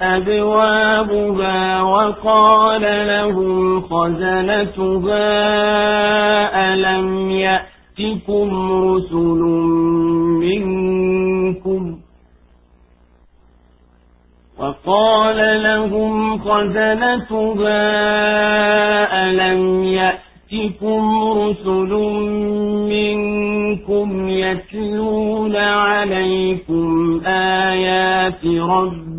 أبوابها وقال لهم خزنتها ألم يأتكم رسل منكم؟ وقال لهم خزنتها ألم يأتكم رسل منكم يتلون عليكم آيات ربكم